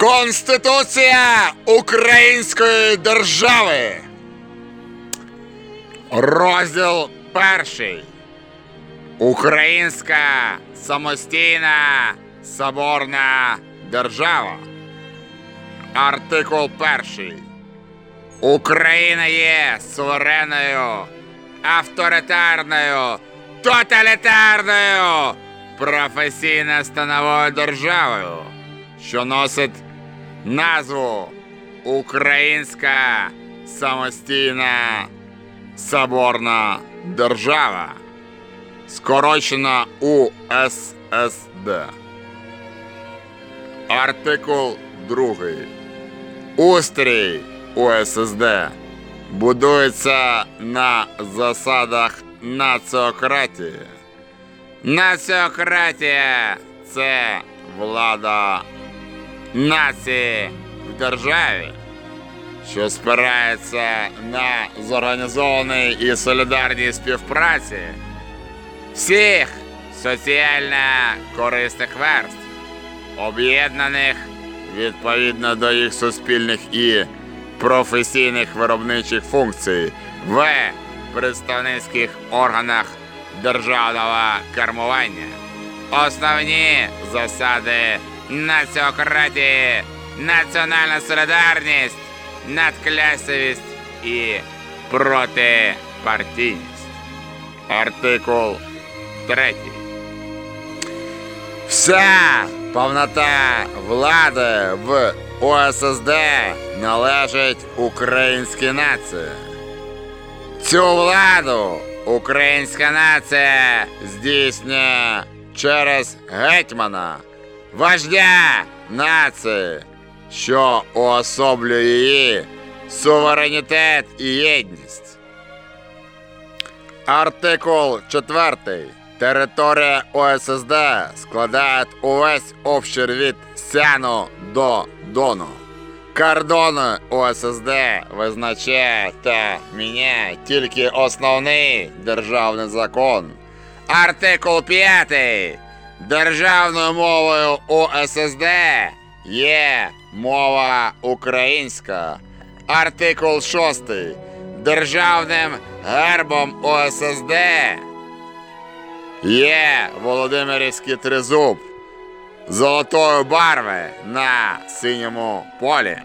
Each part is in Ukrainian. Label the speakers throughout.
Speaker 1: Конституція Української держави. Розділ перший. Українська самостійна соборна держава. Артикул перший. Україна є суверенною, авторитарною, тоталітарною, професійно становою державою, що носить назву Українська самостійна соборна держава, скорочена УССД. Артикул 2. Устрій УССД будується на засадах націократії. Націократія це влада нації в державі, що спирається на зорганізованій і солідарній співпраці всіх соціально корисних верств, об'єднаних відповідно до їх суспільних і професійних виробничих функцій в представницьких органах державного кермування. Основні засади націократії, національна солідарність, надклясовість і протипартійність. Артикул 3. Вся повнота влади в ОССД належить українській нації. Цю владу українська нація здійснює через гетьмана, вождя нації, що уособлює її суверенітет і єдність. Артикул 4. Територія ОССД складає увесь обшир від Сяну до Дону. Кордони ОССД визначає та міняє тільки основний державний закон. Артикул 5. Державною мовою ОССД є мова українська. Артикул 6. Державним гербом ОССД є Володимирівський тризуб золотої барви на синьому полі.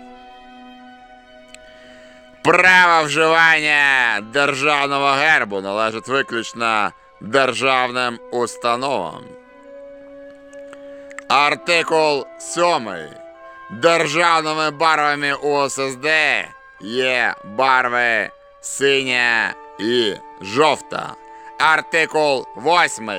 Speaker 1: Право вживання державного гербу належить виключно державним установам. Артикул 7. Державними барвами УССД є барви синя і жовта. Артикул 8.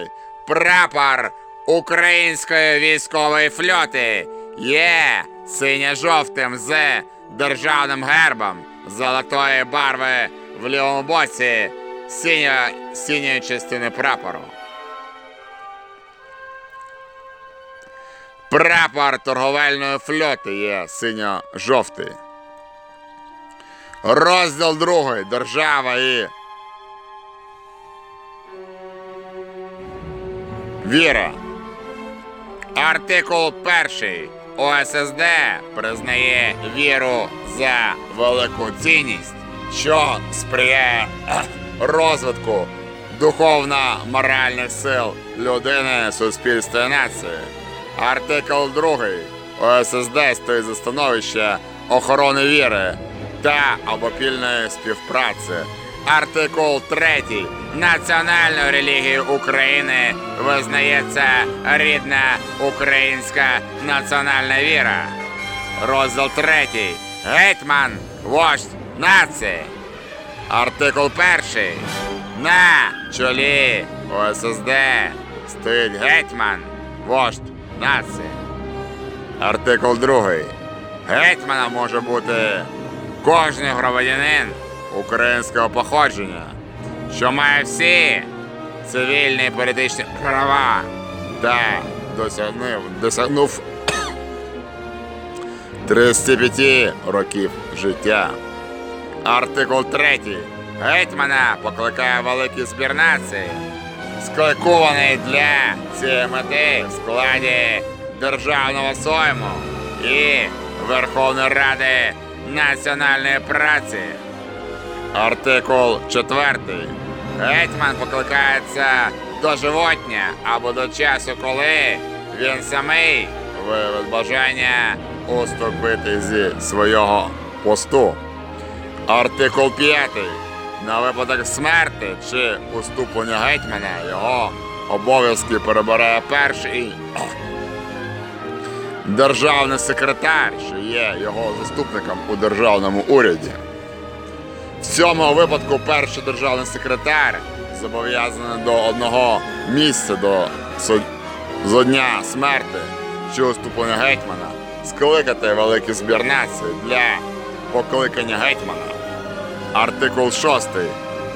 Speaker 1: Прапор української військової флоти є синьо-жовтим з державним гербом золотої барви в лівому боці синьо синьої частини прапору. Прапор торговельної флоти є синьо-жовтий. Розділ другий. Держава і Віра. Артикул перший. ОССД признає віру за велику цінність, що сприяє розвитку духовно-моральних сил людини, суспільства і нації. Артикул 2. ОССД стоїть за становище охорони віри та обопільної співпраці. Артикул 3. Національною релігією України визнається рідна українська національна віра. Розділ 3. Гетьман, вождь нації. Артикул 1. На чолі ОССД стоїть гетьман, вождь нації. Артикул 2. Гетьманом може бути кожний громадянин українського походження, що має всі цивільні і політичні права та досягнув, досягнув 35 років життя. Артикул 3. Гетьмана покликає великий збір нації, скликований для цієї мети в складі державного сойму і Верховної Ради національної праці. Артикул 4. Гетьман покликається до животня або до часу, коли він самий виявить бажання уступити зі свого посту. Артикул 5. На випадок смерти чи уступлення гетьмана його обов'язки перебирає перший державний секретар, що є його заступником у державному уряді. В цьому випадку перший державний секретар зобов'язаний до одного місця до зо дня смерти чи уступлення гетьмана скликати великий збір нації для покликання гетьмана. Артикул 6.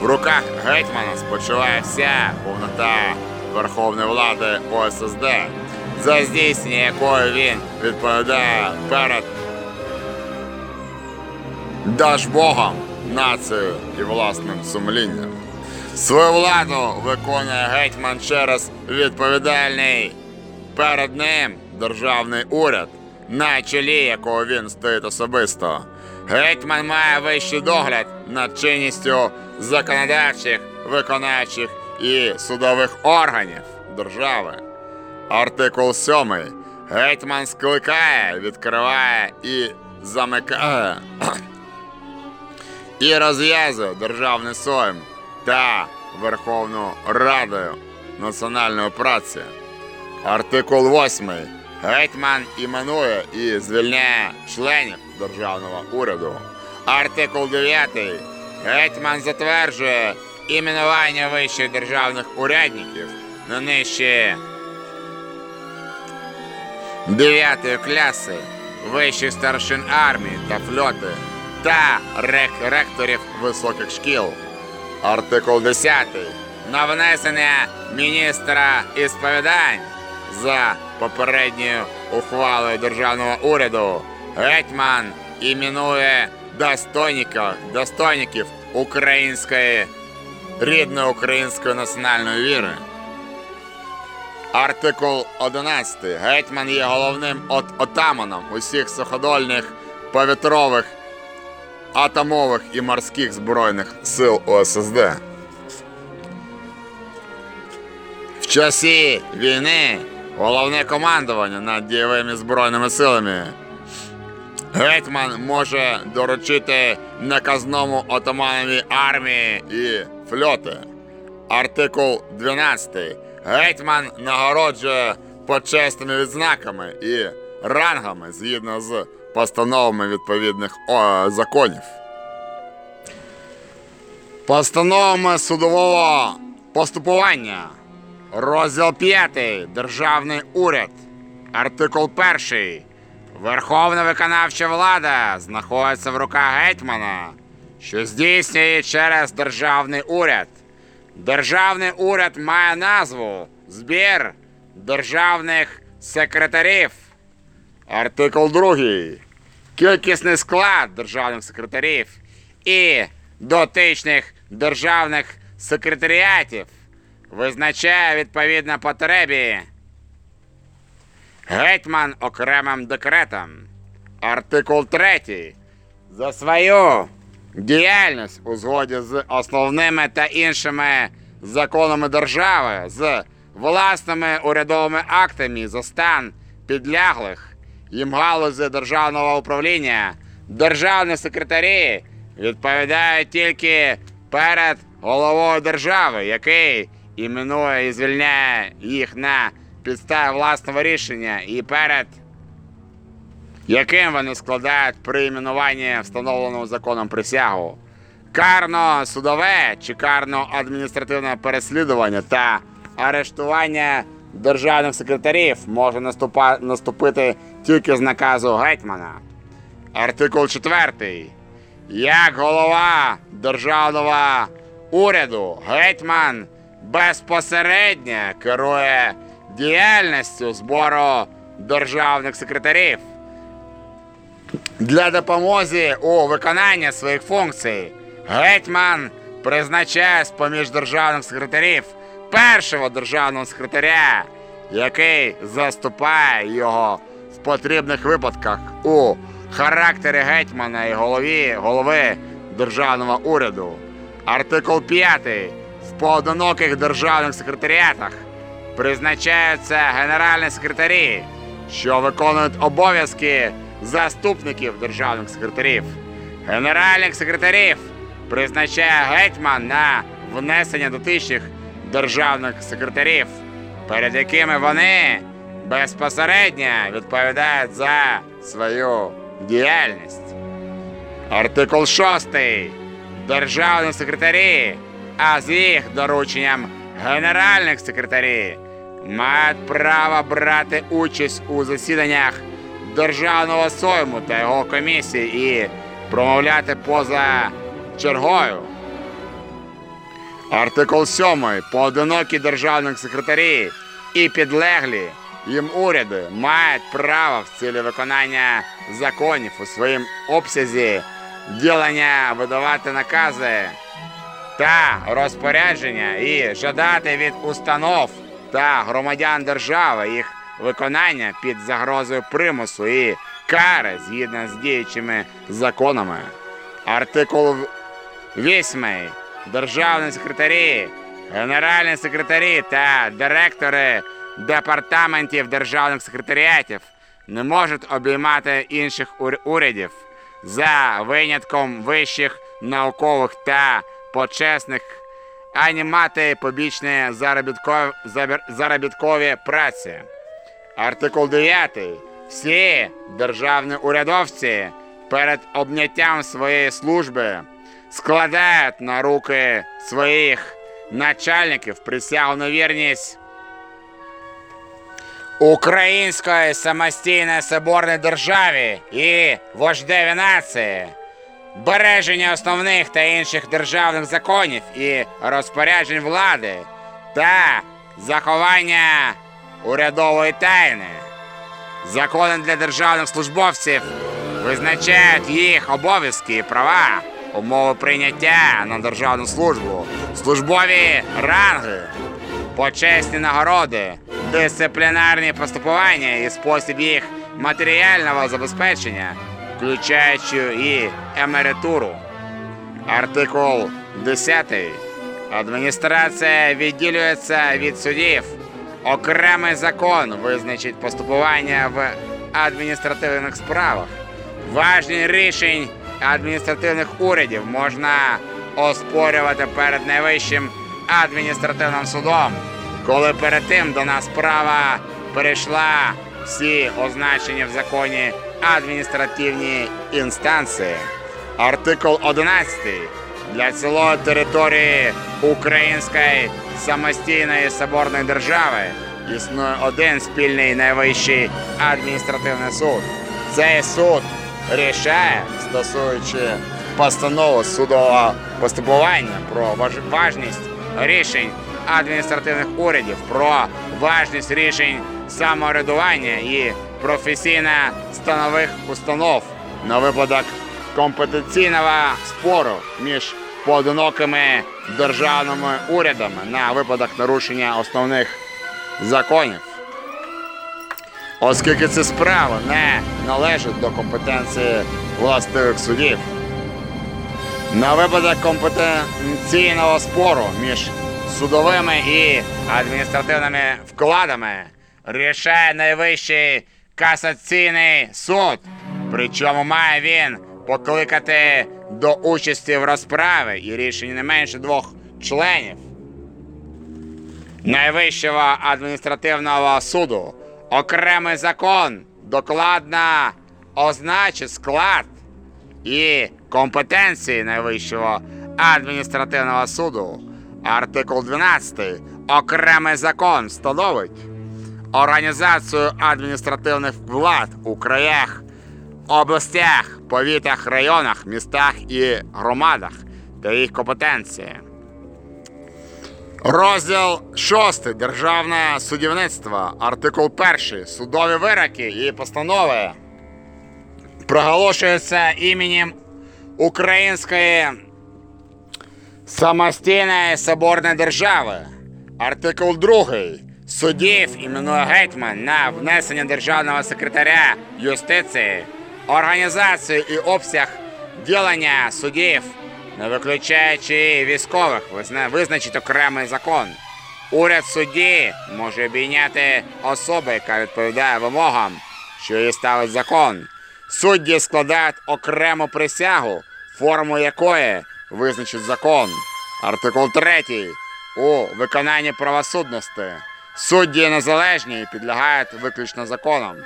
Speaker 1: В руках гетьмана спочиває вся повнота верховної влади ОССД, за здійснення якої він відповідає перед Дажбогом, нацією і власним сумлінням. Свою владу виконує гетьман через відповідальний перед ним державний уряд, на чолі якого він стоїть особисто. Гетьман має вищий догляд над чинністю законодавчих, виконавчих і судових органів держави. Артикул 7. Гетьман скликає, відкриває і замикає і розв'язує державний сойм та Верховну Раду національної праці. Артикул 8. Гетьман іменує і звільняє членів державного уряду. Артикул 9. Гетьман затверджує іменування вищих державних урядників на нижчі 9 класи вищих старшин армії та флоти та рек- ректорів високих шкіл. Артикул 10. На внесення міністра ісповідань за попередньою ухвалою державного уряду гетьман іменує достойників, української рідної української національної віри. Артикул 11. Гетьман є головним от отаманом усіх суходольних, повітрових, атомових і морських збройних сил ОССД. В часі війни головне командування над дієвими збройними силами. Гетьман може доручити наказному отаманові армії і фльоти. Артикул 12. Гетьман нагороджує почесними відзнаками і рангами згідно з постановами відповідних законів. Постановами судового поступування. Розділ 5. Державний уряд. Артикул 1. Верховна виконавча влада знаходиться в руках гетьмана, що здійснює через державний уряд. Державний уряд має назву Збір державних секретарів. Артикул 2. Кількісний склад державних секретарів і дотичних державних секретаріатів визначає відповідно потребі гетьман окремим декретом. Артикул 3. За свою діяльність у згоді з основними та іншими законами держави, з власними урядовими актами за стан підляглих їм галузі державного управління, державні секретарі відповідають тільки перед головою держави, який іменує і звільняє їх на підставі власного рішення і перед яким вони складають при іменуванні встановленого законом присягу. Карно-судове чи карно-адміністративне переслідування та арештування державних секретарів може наступити тільки з наказу гетьмана. Артикул 4. Як голова державного уряду, гетьман безпосередньо керує діяльністю збору державних секретарів для допомоги у виконанні своїх функцій. Гетьман призначає з-поміж державних секретарів першого державного секретаря, який заступає його в потрібних випадках у характері гетьмана і голові, голови державного уряду. Артикул 5. В поодиноких державних секретаріатах призначаються генеральні секретарі, що виконують обов'язки заступників державних секретарів. Генеральних секретарів призначає гетьман на внесення дотичних державних секретарів, перед якими вони безпосередньо відповідають за свою діяльність. Артикул 6. Державні секретарі, а з їх дорученням генеральних секретарі мають право брати участь у засіданнях Державного сойму та його комісії і промовляти поза чергою. Артикул 7. Поодинокі державних секретарі і підлеглі їм уряди мають право в цілі виконання законів у своїм обсязі ділення видавати накази та розпорядження і жадати від установ та громадян держави їх виконання під загрозою примусу і кари згідно з діючими законами. Артикул 8. Державні секретарі, генеральні секретарі та директори департаментів державних секретаріатів не можуть обіймати інших урядів за винятком вищих наукових та почесних, ані мати побічні заробіткові, заробіткові праці. Артикул 9. Всі державні урядовці перед обняттям своєї служби складають на руки своїх начальників присягу на вірність Української самостійної соборної державі і вождеві нації, береження основних та інших державних законів і розпоряджень влади та заховання урядової тайни. Закони для державних службовців визначають їх обов'язки і права, умови прийняття на державну службу, службові ранги, почесні нагороди, дисциплінарні поступування і спосіб їх матеріального забезпечення, включаючи і емеритуру. Артикул 10. Адміністрація відділюється від судів. Окремий закон визначить поступування в адміністративних справах. Важні рішень адміністративних урядів можна оспорювати перед найвищим адміністративним судом, коли перед тим дана справа перейшла всі означені в законі адміністративні інстанції. Артикул 11. Для цілої території Української самостійної соборної держави існує один спільний найвищий адміністративний суд. Цей суд рішає, стосуючи постанови судового поступування про важ- важність рішень адміністративних урядів, про важність рішень самоврядування і професійно станових установ на випадок компетенційного спору між поодинокими державними урядами на випадок нарушення основних законів. Оскільки ці справи не належать до компетенції властивих судів. На випадок компетенційного спору між судовими і адміністративними вкладами рішає найвищий касаційний суд. Причому має він покликати до участі в розправі і рішення не менше двох членів Найвищого адміністративного суду. Окремий закон докладно означить склад і компетенції Найвищого адміністративного суду. Артикул 12. Окремий закон встановить організацію адміністративних влад у краях, областях, повітах, районах, містах і громадах та їх компетенції. Розділ 6. Державне судівництво. Артикул 1. Судові вироки і постанови проголошуються іменем Української самостійної соборної держави. Артикул 2. Суддів іменує гетьман на внесення державного секретаря юстиції, організацію і обсяг ділення суддів, не виключаючи військових, визначить окремий закон. Уряд судді може обійняти особи, яка відповідає вимогам, що її ставить закон. Судді складають окрему присягу, форму якої визначить закон. Артикул 3. У виконанні правосудності судді незалежні і підлягають виключно законам.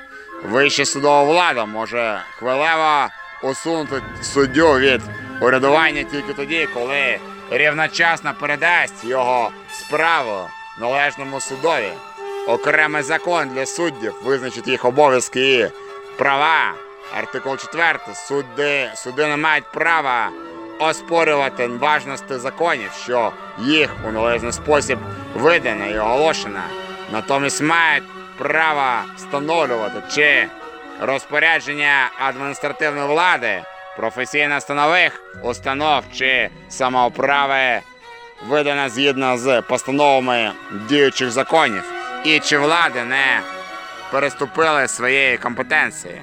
Speaker 1: Вища судова влада може хвилево усунути суддю від урядування тільки тоді, коли рівночасно передасть його справу належному судові. Окремий закон для суддів визначить їх обов'язки і права. Артикул 4. Суди, суди не мають права оспорювати важності законів, що їх у належний спосіб видано і оголошено. Натомість мають право встановлювати, чи розпорядження адміністративної влади, професійно-станових установ чи самоуправи видано згідно з постановами діючих законів, і чи влади не переступили своєї компетенції.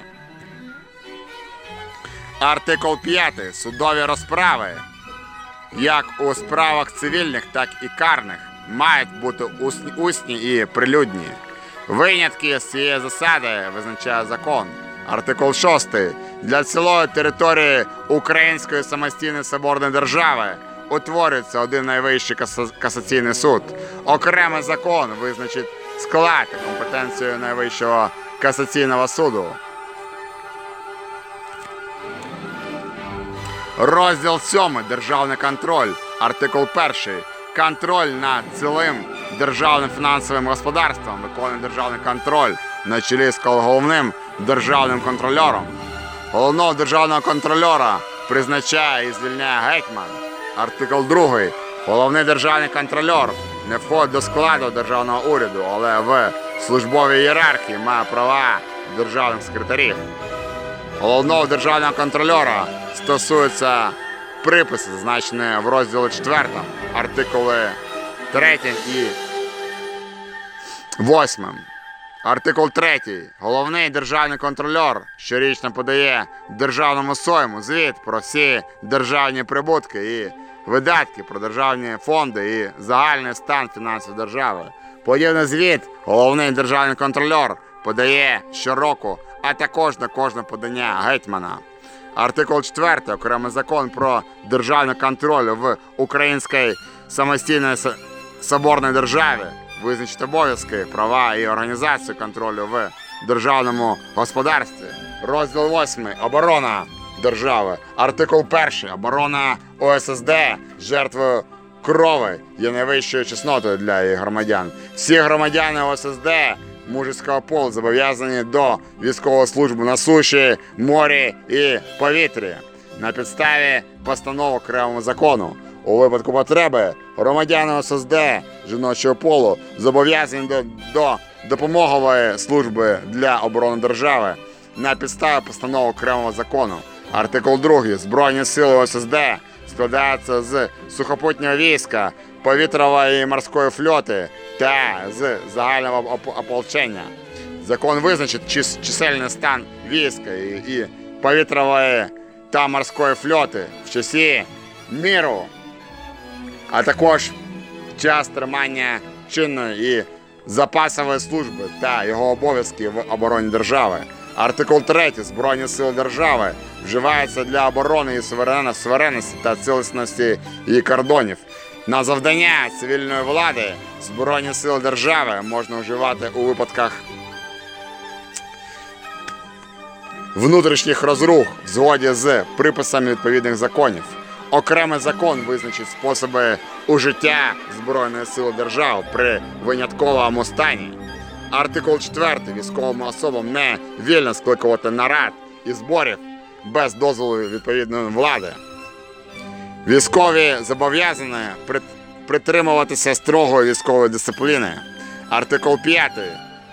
Speaker 1: Артикул 5. Судові розправи, як у справах цивільних, так і карних, мають бути усні, усні і прилюдні. Винятки з цієї засади визначає закон. Артикул 6. Для цілої території Української самостійної соборної держави утворюється один найвищий касаційний суд. Окремий закон визначить склад і компетенцію найвищого касаційного суду. Розділ 7. Державний контроль. Артикул 1. Контроль над цілим державним фінансовим господарством виконує державний контроль на чолі з головним державним контрольором. Головного державного контрольора призначає і звільняє гетьман. Артикул 2. Головний державний контрольор не входить до складу державного уряду, але в службовій ієрархії має права державних секретарів головного державного контрольора стосується приписи, зазначені в розділі 4, артикули 3 і 8. Артикул 3. Головний державний контрольор щорічно подає державному сойму звіт про всі державні прибутки і видатки про державні фонди і загальний стан фінансів держави. Подібний звіт головний державний контрольор подає щороку, а також на кожне подання гетьмана. Артикул 4. Окремий закон про державний контроль в Українській самостійній с- соборній державі визначить обов'язки, права і організацію контролю в державному господарстві. Розділ 8. Оборона держави. Артикул 1. Оборона ОССД жертвою крови є найвищою чеснотою для її громадян. Всі громадяни ОССД мужицького полу зобов'язані до військової служби на суші, морі і повітрі на підставі постанов окремого закону. У випадку потреби громадяни ОССД жіночого полу зобов'язані до, до допомогової служби для оборони держави на підставі постанов окремого закону. Артикул 2. Збройні сили ОССД складаються з сухопутнього війська, повітрової і морської флоти та з загального ополчення. Закон визначить чисельний стан війська і, повітрової та морської флоти в часі міру, а також час тримання чинної і запасової служби та його обов'язки в обороні держави. Артикул 3. Збройні сили держави вживаються для оборони і суверенності та цілісності її кордонів. На завдання цивільної влади Збройні сили держави можна вживати у випадках внутрішніх розрух в згоді з приписами відповідних законів. Окремий закон визначить способи ужиття Збройної сили держави при винятковому стані. Артикул 4. Військовим особам не вільно скликувати нарад і зборів без дозволу відповідної влади. Військові зобов'язані притримуватися строгої військової дисципліни. Артикул 5.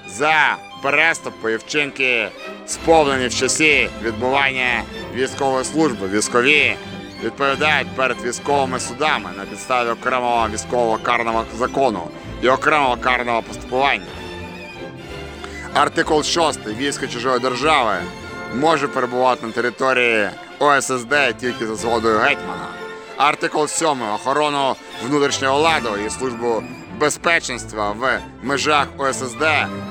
Speaker 1: За переступи і вчинки сповнені в часі відбування військової служби. Військові відповідають перед військовими судами на підставі окремого військового карного закону і окремого карного поступування. Артикул 6. Військо чужої держави може перебувати на території ОССД тільки за згодою гетьмана. Артикул 7. Охорону внутрішнього ладу і службу безпеченства в межах ОССД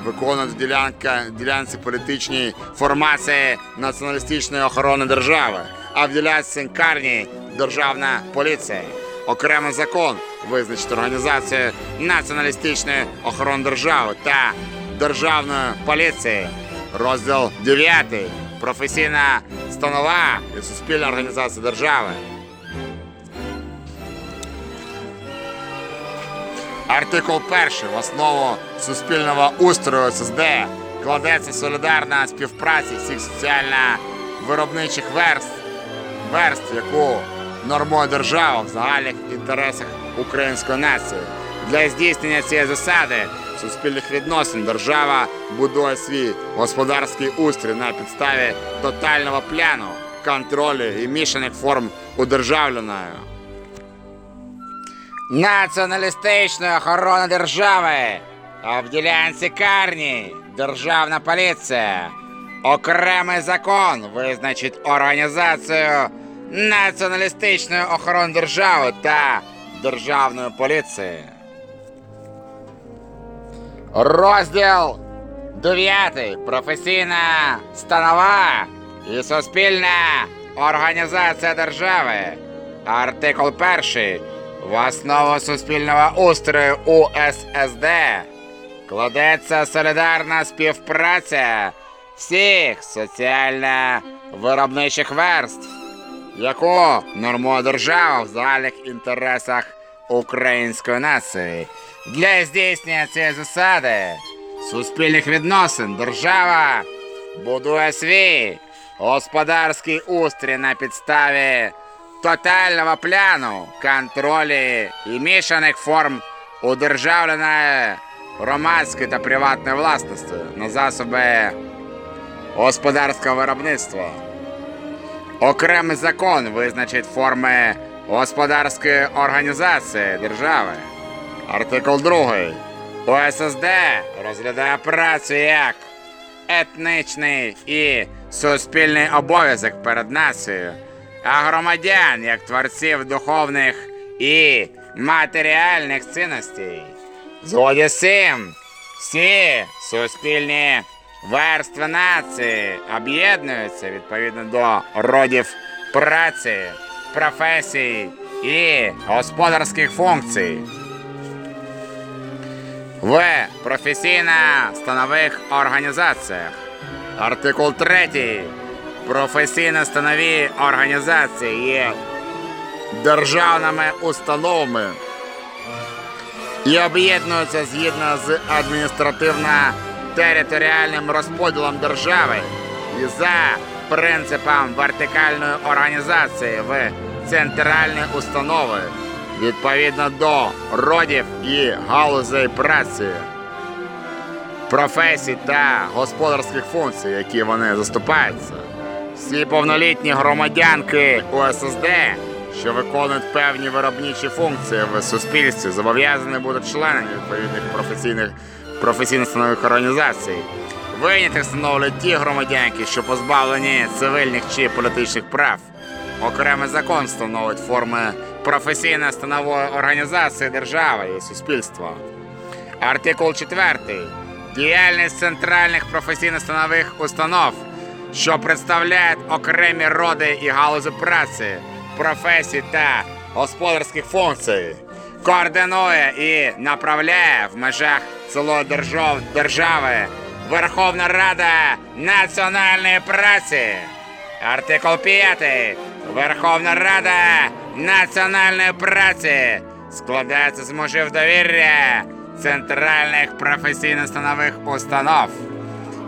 Speaker 1: виконують ділянка, ділянці політичній формації націоналістичної охорони держави, а в ділянці карній державна поліція. Окремий закон визначить організацію націоналістичної охорони держави та державної поліції. Розділ 9. Професійна станова і суспільна організація держави. Артикул 1. В основу суспільного устрою ССД кладеться солідарна співпраця всіх соціально-виробничих верств, верств, яку нормує держава в загальних інтересах української нації. Для здійснення цієї засади суспільних відносин держава будує свій господарський устрій на підставі тотального пляну, контролю і мішаних форм удержавленої. Націоналістичної охорони держави, а в ділянці карні державна поліція. Окремий закон визначить організацію націоналістичної охорони держави та державної поліції. Розділ 9. Професійна станова і суспільна організація держави. Артикул 1. В основу суспільного устрою УССД кладеться солідарна співпраця всіх соціально-виробничих верств, яку нормує держава в загальних інтересах української нації. Для здійснення цієї засади суспільних відносин держава будує свій господарський устрій на підставі тотального пляну, контролі і мішаних форм удержавленої громадської та приватної власності на засоби господарського виробництва. Окремий закон визначить форми господарської організації держави. Артикул 2. ОССД розглядає працю як етничний і суспільний обов'язок перед нацією, а громадян як творців духовних і матеріальних цінностей. Згоді з всі суспільні верстви нації об'єднуються відповідно до родів праці, професій і господарських функцій в професійно-станових організаціях. Артикул 3. Професійно-станові організації є державними установами і об'єднуються згідно з адміністративно-територіальним розподілом держави і за принципом вертикальної організації в центральні установи відповідно до родів і галузей праці, професій та господарських функцій, які вони заступаються. Всі повнолітні громадянки УССД, що виконують певні виробничі функції в суспільстві, зобов'язані бути членами відповідних професійних професійно-станових організацій. Винятих становлять ті громадянки, що позбавлені цивільних чи політичних прав. Окремий закон встановить форми професійно-станової організації держави і суспільства. Артикул 4. Діяльність центральних професійно-станових установ, що представляють окремі роди і галузі праці, професій та господарських функцій, координує і направляє в межах цілої держав, держави Верховна Рада національної праці. Артикул 5. Верховна Рада національної праці складається з мужів довір'я центральних професійно-станових установ,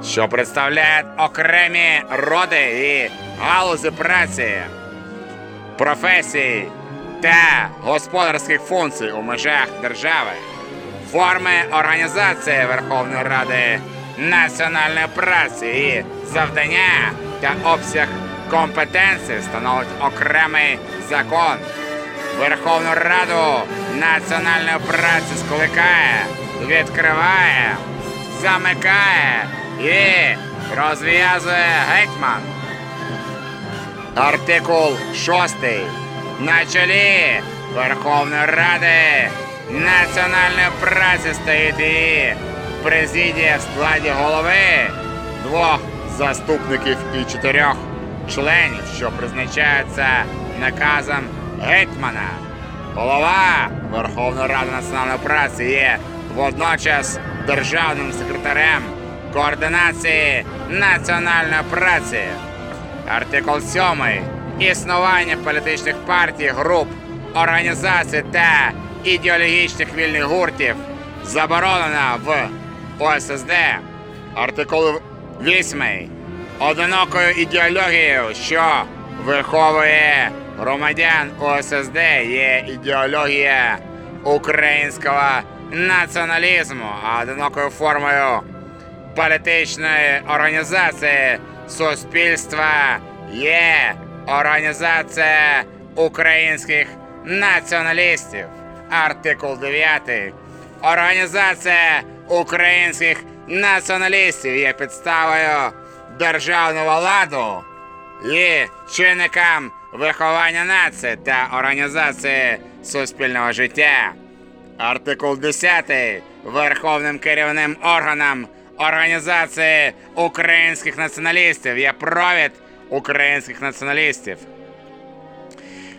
Speaker 1: що представляють окремі роди і галузі праці, професій та господарських функцій у межах держави, форми організації Верховної Ради національної праці і завдання та обсяг
Speaker 2: компетенції встановить окремий закон. Верховну Раду національної праці скликає, відкриває, замикає і розв'язує гетьман. Артикул 6. На чолі Верховної Ради національної праці стоїть її президія в складі голови, двох
Speaker 1: Заступників і чотирьох
Speaker 2: членів, що призначаються наказом гетьмана. Голова Верховної Ради національної праці є водночас державним секретарем координації національної праці. Артикул 7. Існування політичних партій, груп, організацій та ідеологічних вільних гуртів заборонено в ОССД.
Speaker 1: артикул
Speaker 2: 8. Одинокою ідеологією, що виховує громадян ОССД, є ідеологія українського націоналізму, а одинокою формою політичної організації суспільства є організація українських націоналістів. Артикул 9. Організація українських націоналістів є підставою державного ладу і чинникам виховання нації та організації суспільного життя. Артикул 10. Верховним керівним органом Організації українських націоналістів є провід українських націоналістів.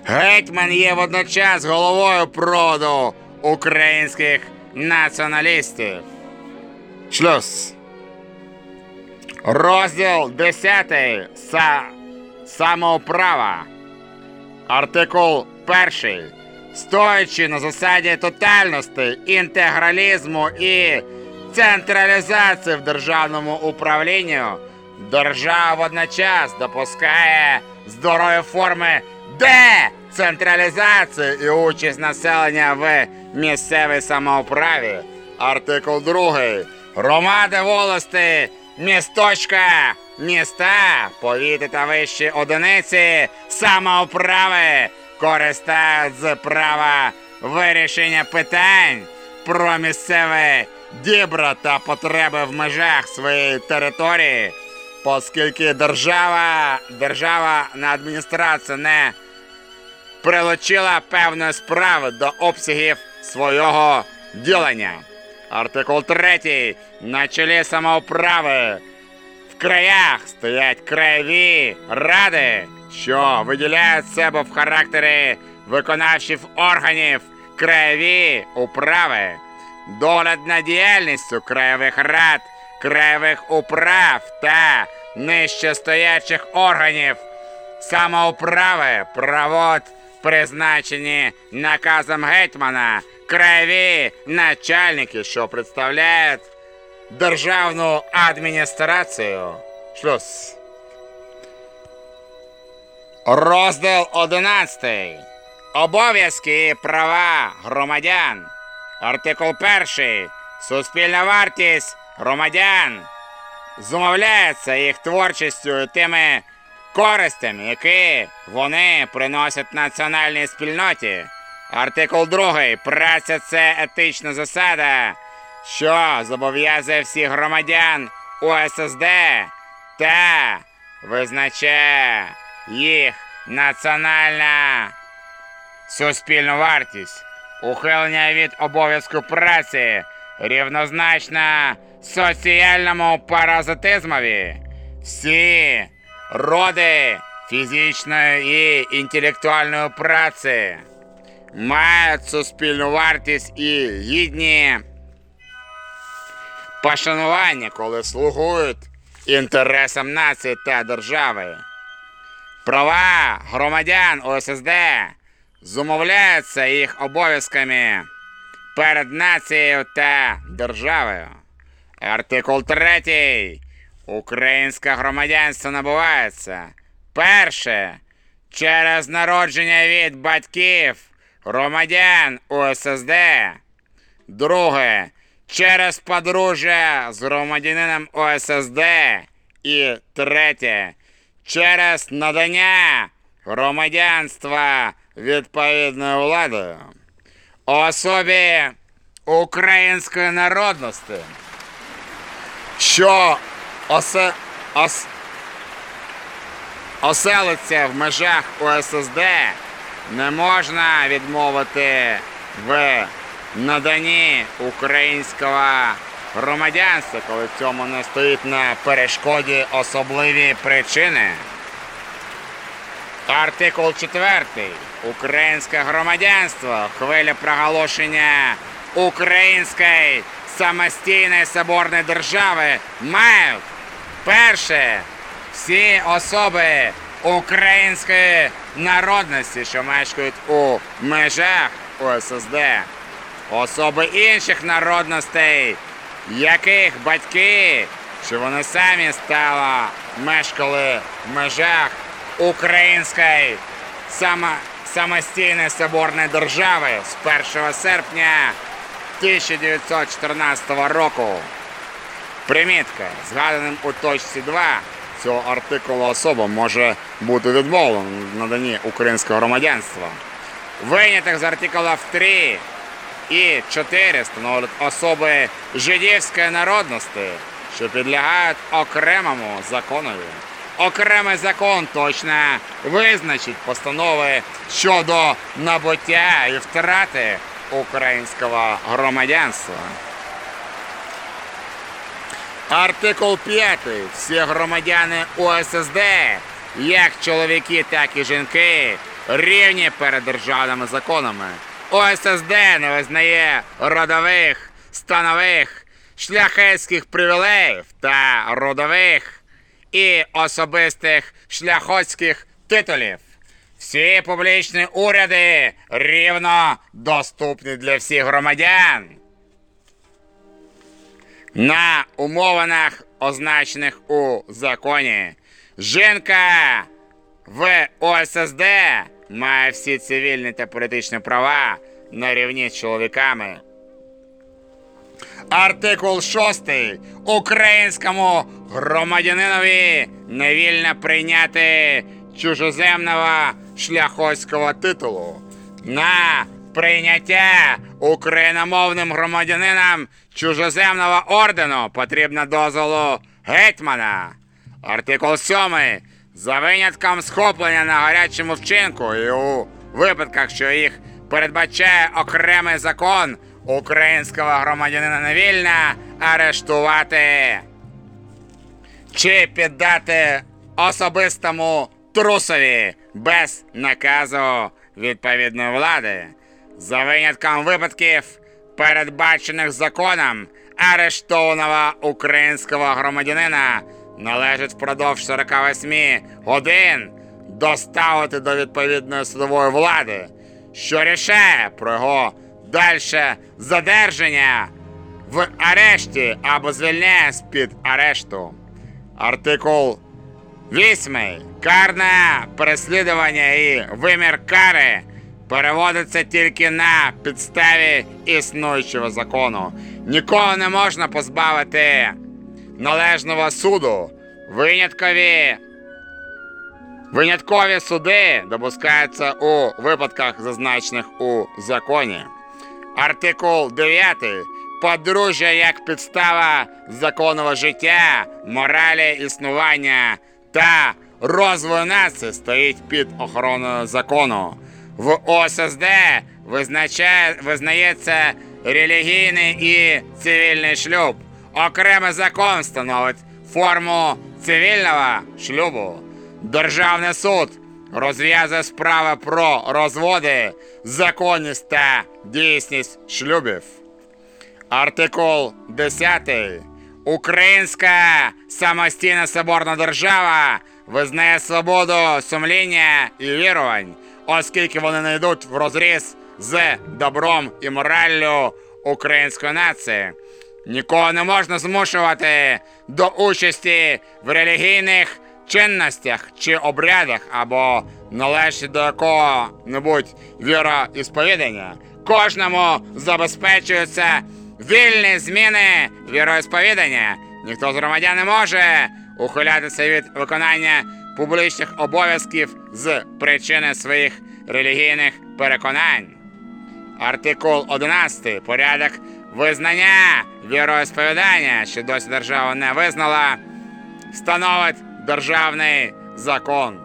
Speaker 2: Гетьман є водночас головою проводу українських націоналістів. Шлюз. Розділ 10. Са... Самоуправа. Артикул 1. Стоячи на засаді тотальності, інтегралізму і централізації в державному управлінні, держава водночас допускає здорові форми децентралізації і участь населення в місцевій самоуправі. Артикул 2. Громади волості, місточка, міста, повіти та вищі одиниці самоуправи користають з права вирішення питань про місцеве дібра та потреби в межах своєї території, оскільки держава, держава на адміністрацію не прилучила певної справи до обсягів свого ділення. Артикул 3. На чолі самоуправи в краях стоять краєві ради, що виділяють себе в характері виконавчих органів краєві управи, догляд над діяльністю краєвих рад, краєвих управ та нижчестоячих органів самоуправи правот призначені наказом гетьмана, краєві начальники, що представляють державну адміністрацію. Шлюз. Розділ 11. Обов'язки і права громадян. Артикул 1. Суспільна вартість громадян. Зумовляється їх творчістю і тими користями, які вони приносять національній спільноті. Артикул 2. Праця це етична засада, що зобов'язує всіх громадян УССД та визначає їх національна суспільну вартість. Ухилення від обов'язку праці рівнозначно соціальному паразитизмові. Всі роди фізичної і інтелектуальної праці мають суспільну вартість і гідні пошанування, коли слугують інтересам нації та держави. Права громадян ОССД зумовляються їх обов'язками перед нацією та державою. Артикул 3. Українське громадянство набувається. Перше. Через народження від батьків громадян УССД. Друге. Через подружжя з громадянином ОССД. І третє. через надання громадянства відповідною владою особі української народності,
Speaker 1: що осе, ос,
Speaker 2: оселиться в межах ОССД, не можна відмовити в наданні українського громадянства, коли цьому не стоїть на перешкоді особливі причини. Артикул 4. Українське громадянство. Хвиля проголошення української самостійної соборної держави мають перше всі особи української народності, що мешкають у межах ОССД, особи інших народностей, яких батьки, чи вони самі стало мешкали в межах української само, самостійної соборної держави з 1 серпня 1914 року. Примітка. Згаданим у точці 2 цього артикулу особа може бути відмовлено в наданні українського громадянства. Виняток з артикулів 3 і 4 становлять особи жидівської народності, що підлягають окремому законові. Окремий закон точно визначить постанови щодо набуття і втрати українського громадянства. Артикул 5. Всі громадяни УССД, як чоловіки, так і жінки, рівні перед державними законами. УССД не визнає родових, станових, шляхетських привілеїв та родових і особистих шляхотських титулів. Всі публічні уряди рівно доступні для всіх громадян на умовинах, означених у законі. Жінка в ОССД має всі цивільні та політичні права на рівні з чоловіками. Артикул 6. Українському громадянинові не вільно прийняти чужоземного шляхоцького титулу. На прийняття україномовним громадянинам чужоземного ордену потрібно дозволу гетьмана. Артикул 7. За винятком схоплення на гарячому вчинку і у випадках, що їх передбачає окремий закон українського громадянина не вільно арештувати чи піддати особистому трусові без наказу відповідної влади. За винятком випадків, передбачених законом, арештованого українського громадянина належить впродовж 48 годин доставити до відповідної судової влади, що рішає про його дальше задержання в арешті або звільняє з-під арешту. Артикул 8. Карне переслідування і вимір кари переводиться тільки на підставі існуючого закону. Нікого не можна позбавити належного суду. Виняткові Виняткові суди допускаються у випадках, зазначених у законі. Артикул 9. Подружжя як підстава законного життя, моралі існування та розвою нації стоїть під охороною закону. В ОССД визначає, визнається релігійний і цивільний шлюб. Окремий закон встановить форму цивільного шлюбу. Державний суд розв'язує справи про розводи, законність та дійсність шлюбів. Артикул 10. Українська самостійна соборна держава визнає свободу сумління і вірувань, оскільки вони не йдуть в розріз з добром і мораллю української нації. Нікого не можна змушувати до участі в релігійних чинностях чи обрядах або належати до якого-небудь віроісповідання. Кожному забезпечуються вільні зміни віроісповідання. Ніхто з громадян не може ухилятися від виконання публічних обов'язків з причини своїх релігійних переконань. Артикул 11. Порядок визнання віросповідання, що досі держава не визнала, становить державний закон.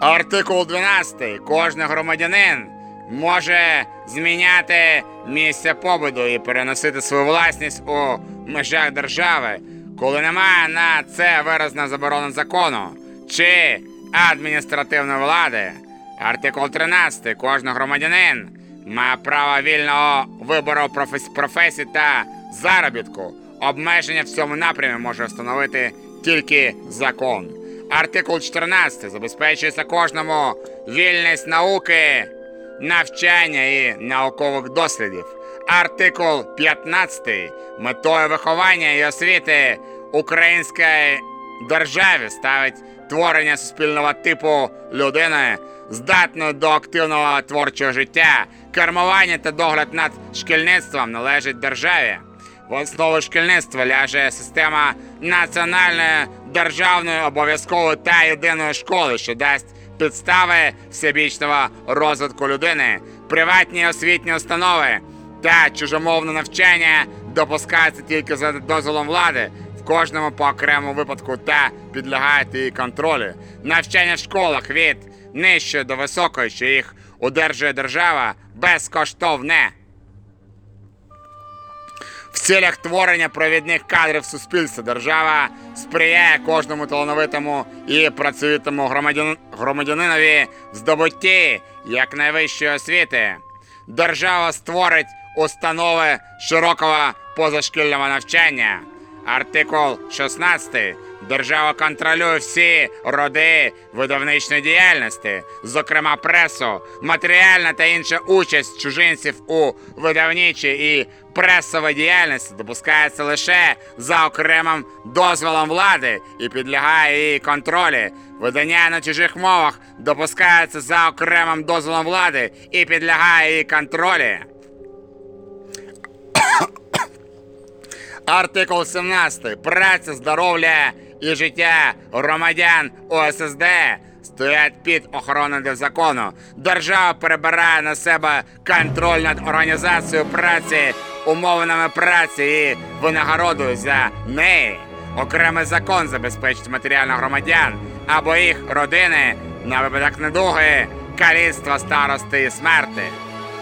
Speaker 2: Артикул 12. Кожен громадянин може зміняти місце побуду і переносити свою власність у межах держави, коли немає на це виразна заборона закону чи адміністративної влади. Артикул 13. Кожен громадянин має право вільного вибору професії та заробітку. Обмеження в цьому напрямі може встановити тільки закон. Артикул 14 забезпечується кожному вільність науки, навчання і наукових дослідів. Артикул 15 метою виховання і освіти української державі ставить творення суспільного типу людини, здатної до активного творчого життя, кермування та догляд над шкільництвом належить державі. В основу шкільництва ляже система національної державної обов'язкової та єдиної школи, що дасть підстави всебічного розвитку людини, приватні освітні установи та чужомовне навчання допускаються тільки за дозволом влади в кожному по окремому випадку та підлягають її контролю. Навчання в школах від нижчої до високої, що їх удержує держава, безкоштовне. В цілях творення провідних кадрів суспільства держава сприяє кожному талановитому і працьовитому громадян... громадянинові здобутті якнайвищої освіти. Держава створить установи широкого позашкільного навчання. Артикул 16. Держава контролює всі роди видавничної діяльності, зокрема пресу, матеріальна та інша участь чужинців у видавничій і пресовій діяльності допускається лише за окремим дозволом влади і підлягає її контролі. Видання на чужих мовах допускається за окремим дозволом влади і підлягає її контролі. Артикул 17. Праця, здоров'я і життя громадян ОССД стоять під охороною закону. Держава перебирає на себе контроль над організацією праці, умовами праці і винагородою за неї. Окремий закон забезпечить матеріально громадян або їх родини на випадок недуги, каліцтва, старости і смерти.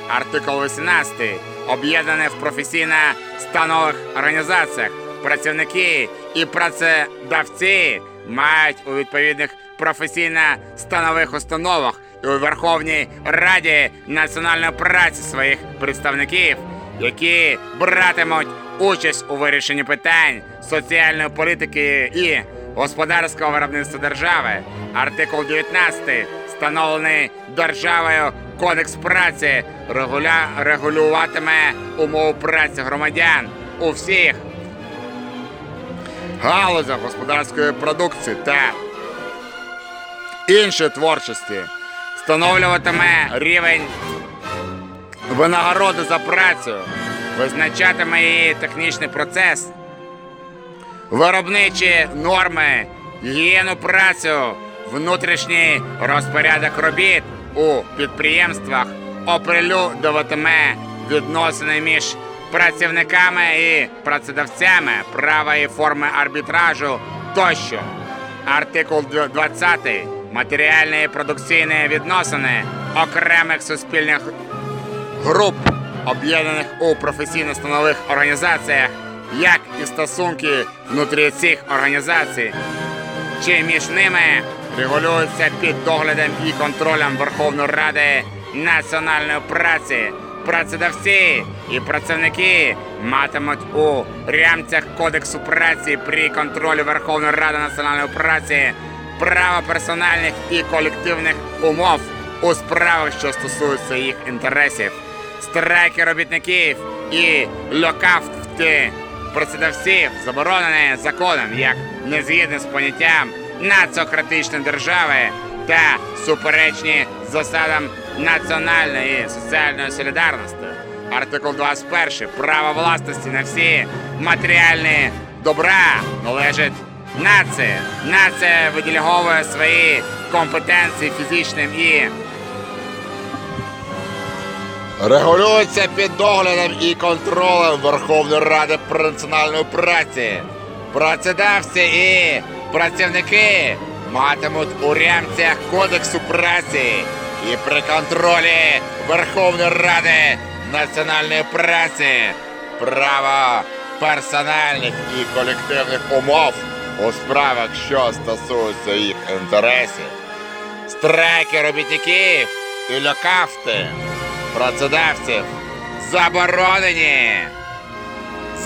Speaker 2: Артикул 18. Об'єднані в професійно станових організаціях працівники і працедавці мають у відповідних професійно-станових установах і у Верховній Раді національної праці своїх представників, які братимуть участь у вирішенні питань соціальної політики і господарського виробництва держави. Артикул 19 встановлений державою Кодекс праці регуля... регулюватиме умови праці громадян у всіх галузях господарської продукції та іншої творчості, встановлюватиме рівень винагороди за працю, визначатиме її технічний процес, виробничі норми, гігієну працю, внутрішній розпорядок робіт у підприємствах, оприлюднюватиме відносини між працівниками і працедавцями, права і форми арбітражу тощо. Артикул 20. Матеріальні і продукційні відносини окремих суспільних груп, об'єднаних у професійно-станових організаціях, як і стосунки внутрі цих організацій, чи між ними регулюються під доглядом і контролем Верховної Ради національної праці. Працедавці і працівники матимуть у рамках Кодексу праці при контролі Верховної Ради національної праці право персональних і колективних умов у справах, що стосуються їх інтересів, страйки робітників і локафти працедавців заборонені законом як незгідне з поняттям націократичної держави та суперечні засадам національної соціальної солідарності. Артикул 21. Право власності на всі матеріальні добра належить нації. Нація виділіговує свої компетенції фізичним і
Speaker 1: Регулюється під доглядом і контролем Верховної Ради про національної праці.
Speaker 2: працедавці і працівники матимуть у рамцях кодексу праці
Speaker 1: І при контролі Верховної Ради національної праці право персональних і колективних умов у справах, що стосуються їх інтересів.
Speaker 2: страйки робітників
Speaker 1: І локавти
Speaker 2: працедавців заборонені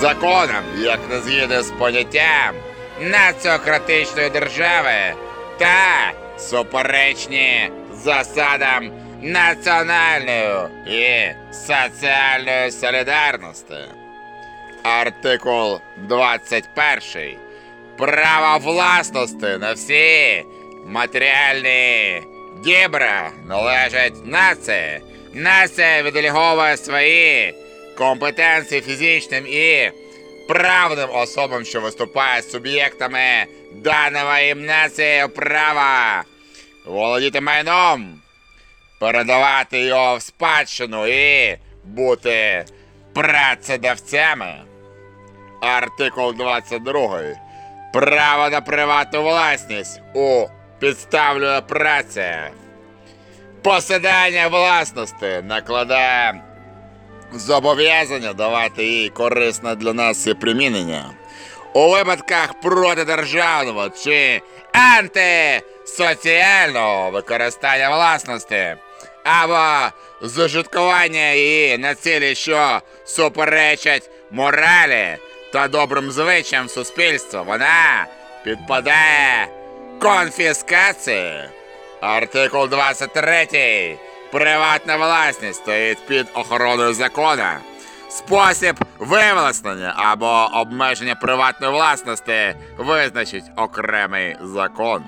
Speaker 1: законом, як не згідно з поняттям
Speaker 2: націократичної держави та суперечні засадам національної і соціальної солідарності.
Speaker 1: артикул
Speaker 2: 21. Право власності на всі матеріальні дібра належать нації. Нація віддeleговує свої компетенції фізичним і правним особам, що виступають суб'єктами даного їм нацією права володіти майном, передавати його в спадщину і бути працедавцями.
Speaker 1: Артикул 22.
Speaker 2: Право на приватну власність у підставлює праця. Посідання власності накладає
Speaker 1: Зобов'язання давати їй корисне для нас примінення.
Speaker 2: у випадках протидержавного чи антисоціального використання власності або зажиткування її на цілі, що суперечать моралі та добрим звичаям суспільства, вона підпадає конфіскації. Артикул 23. Приватна власність стоїть під охороною закона. Спосіб вивласнення або обмеження приватної власності визначить окремий закон.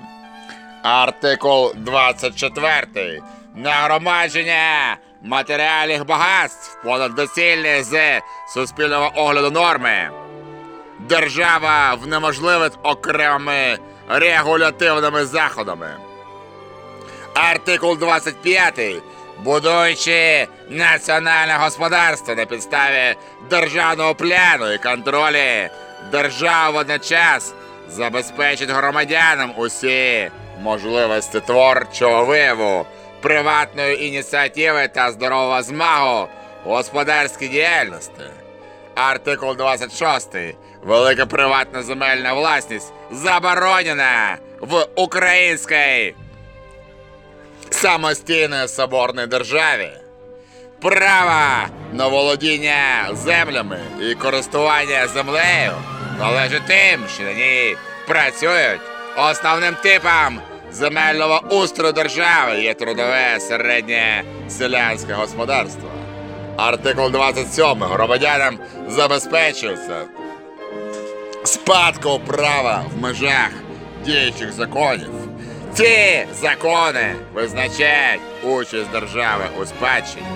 Speaker 1: Артикул 24.
Speaker 2: Нагромадження матеріальних багатств понад доцільні з суспільного огляду норми. Держава внеможливить окремими регулятивними заходами. Артикул 25. Будуючи національне господарство на підставі державного плану і контролі, держава водночас забезпечить громадянам усі можливості творчого вияву, приватної ініціативи та здорового змагу господарській діяльності. Артикул 26. Велика приватна земельна власність заборонена в українській самостійної соборної державі. Право на володіння землями і користування землею належить тим, що на ній працюють. Основним типом земельного устрою держави є трудове середнє селянське господарство. Артикул 27. Громадянам забезпечується спадку права в межах діючих законів. Ці закони визначають участь держави у спадщині.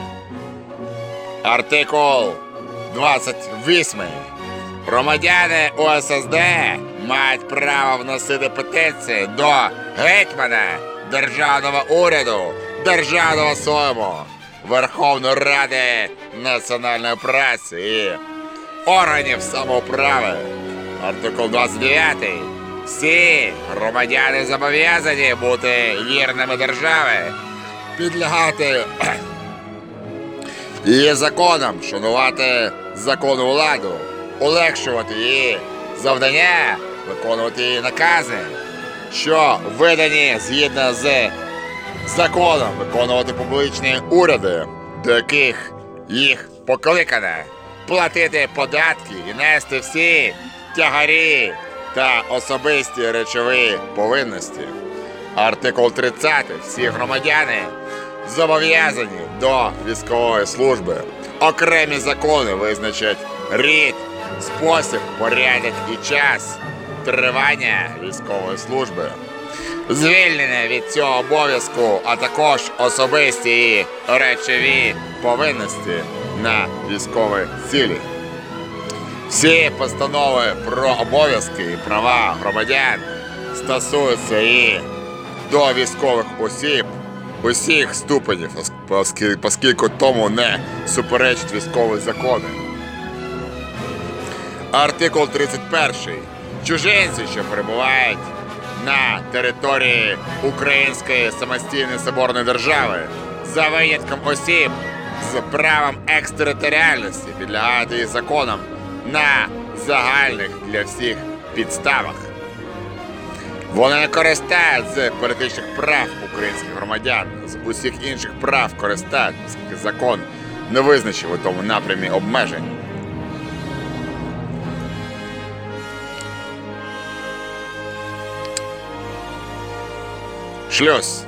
Speaker 2: Артикул 28. Громадяни ОССД мають право вносити петиції до гетьмана, державного уряду, державного сойму, Верховної Ради національної праці і органів самоуправи. Артикул 29. Всі громадяни зобов'язані бути вірними держави, підлягати її законам, шанувати законну владу, улегшувати її завдання, виконувати її накази, що видані згідно з законом, виконувати публічні уряди, до яких їх покликано, платити податки і нести всі тягарі та особисті речові повинності. Артикул 30. Всі громадяни зобов'язані до військової служби. Окремі закони визначать рід, спосіб, порядок і час тривання військової служби. Звільнене від цього обов'язку, а також особисті і речові повинності на військові цілі.
Speaker 1: Всі постанови про обов'язки і права громадян стосуються і до військових осіб усіх ступенів, оскільки, тому не суперечить військові закони. Артикул 31. Чужинці, що перебувають на території Української самостійної соборної держави за винятком осіб з правом екстериторіальності підлягають її законам на загальних для всіх підставах. Вони не користають з політичних прав українських громадян, з усіх інших прав користають, оскільки закон не визначив у тому напрямі обмежень. Шлюз.